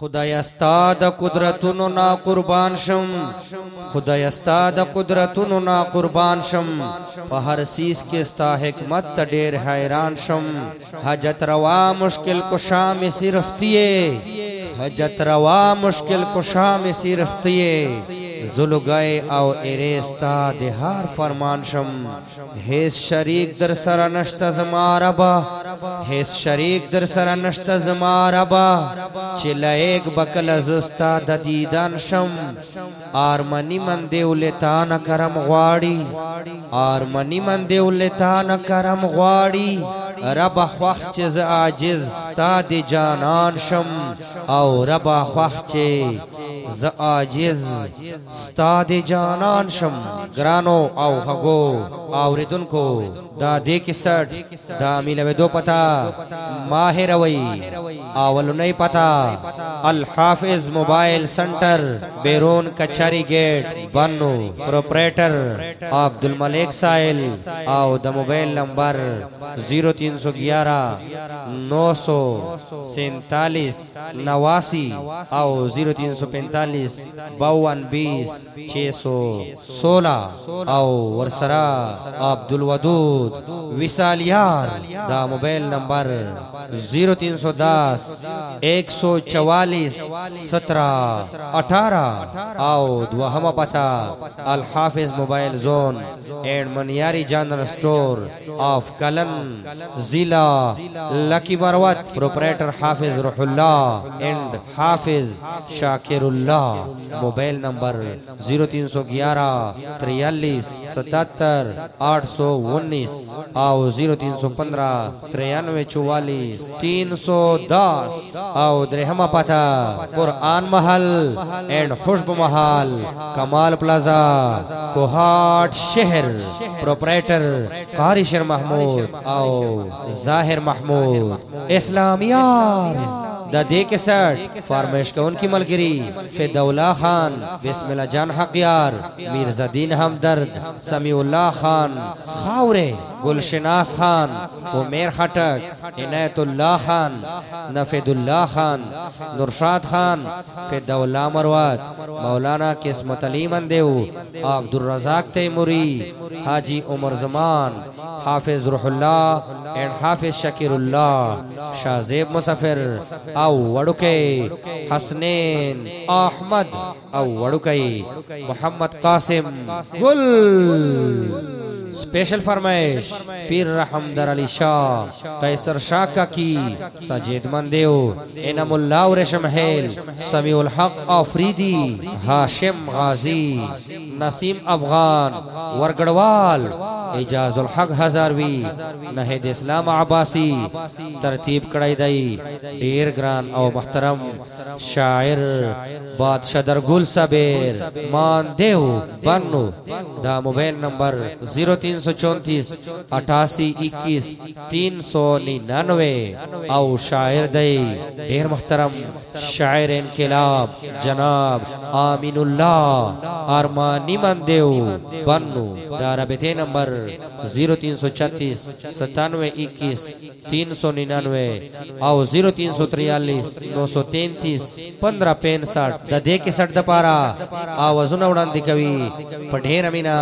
خدای استاد قدرتونو نا قربان شم. خدای استاد قدرتونو نا قربان شم. په هر سیس کې ستا حکمت ته ډېر حیران شم. حاجت روا مشکل کو می صرف تیه حاجت روا مشکل کو می صرف تیه زلگای او ایریستا دهار فرمان شم۔ هیس شریک در سر نشت زما ربا۔ هیس شریک در سر نشت زما ربا۔ چی لایک بکل زستا د دیدان شم۔ آرمنی من دیو لتان کرم غواړي آرمنی من دیو لتان کرم غواړي رب خوخ چې ز عاجز ستا دی جانان شم۔ او رب خوخ چې ز عاجز ستا دی جانان شم. گرانو او حگو هغو اوریدونکو دا دې کې دا میلوي دو پتا. ماهر وی اول نه پتا. الحافظ موبایل سنٹر، بیرون کچاری گیٹ، بنو، پروپریٹر عبد الملک سائل او د موبایل نمبر 0311 947 نواسی او 0345 باون 20 616 او ورسرا عبد الودود وصالیار دا موبایل نمبر 0310 144 17 18 او دوهمه پتا الحافظ موبایل زون اینڈ منیاری جانر سٹور آف کلن ضلع لکی مروت پروپریٹر حافظ Ruhullah and Hafiz Shakirullah mobile number zero تین سو گیارہ، تریالیس، ستتر، آٹھ سو انیس او زیرو تین سو پندرہ، ترانوے، چوالیس تین سو دس۔ او درہما پتہ، قرآن Mahal and خوشب Mahal, Kamal plaza, Kohat شہر پروپریٹر قاری شر محمود او ظاہر محمود اسلامیار دا دے کے سٹ فارمیش کا ان کی ملگری؟ فیدولا خان، بسم اللہ جان حقیار میرزا دین ہمدرد سمیع اللہ خان، خاورے، گلشناس خان امیر خٹک عنایت اللہ خان نفید اللہ خان، نرشاد خان فیدولا مروات مولانا قسمت علی مندیو عبد الرزاق تیموری، حاجی عمر زمان، حافظ روح اللہ، اینڈ حافظ شکر اللہ شازیب مسافر او وڑکے حسنین، احمد، او وڑکے محمد قاسم، گل، سپیشل فرمائش، پیر رحم در علی شاہ قیسر شاہ کا کی سجید مندیو انم اللہ و رشم حیل سمیع الحق آفریدی، ہاشم غازی، نسیم افغان، ورگڑوال اجاز الحق ہزاروی، نہید اسلام عباسی، ترتیب کڑائی دائی، دیر گران او محترم، شاعر، بادشاہ در گل سبیر مان دیو، بنو، دا موبائل نمبر زیرو تین سو چونتیس، اٹھاسی اکیس، تین سو ننانوے، او شاعر دے دیر محترم، شاعر انقلاب، جناب آمین اللہ آرمانی من دیو، بنو، دا ربطے نمبر زیرو تین سو چتیس ستانوے اکیس، تین سو ننانوے او زیرو تین سو تریالیس، نو سو تینتیس، پندرہ پینسٹھ دا دے کے سٹ دا پارا آوازون اڑان دکوی پڑھیر امینا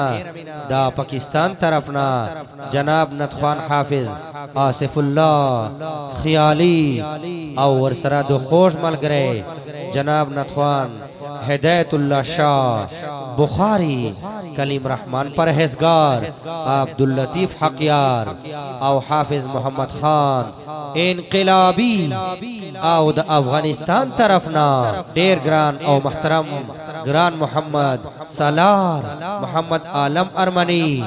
دا پاکستان طرفنا، جناب نتخوان حافظ، آصف اللہ، خیالی او ورسرا دو خوش مل گرے، جناب نتخوان ہدایت اللہ شاہ، بخاری کلیم رحمان، پرہیزگار، عبداللطیف حقیار او حافظ محمد خان، انقلابی او د افغانستان طرفنا ډیر ګران او محترم ګران محمد، سالار محمد عالم ارمنی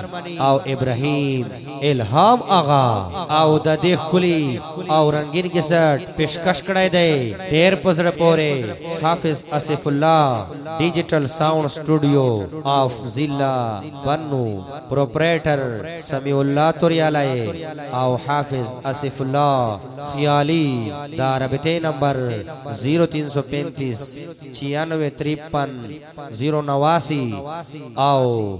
او ابراهیم الهام آغا او د دې کلی او رنگین کې سټ پیشکش کړای دی ډیر پزړه پوره حافظ اسف الله ڈیجیٹل ساؤنڈ سٹوڈیو آف ضلع بنو، پروپریٹر سمیع اللہ توریالائے او حافظ اسف اللہ، خیالی دا ربطے نمبر زیرو تین سو پینتیس چیانوے تریپن زیرو نواسی او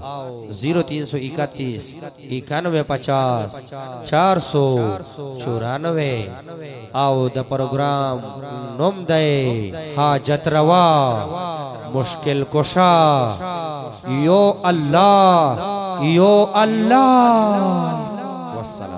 زیرو تین سو اکتیس اکانوے پچاس چار سو چورانوے او د پروگرام نم دے حاجت روا مشکل کشا یو اللہ یو اللہ والسلام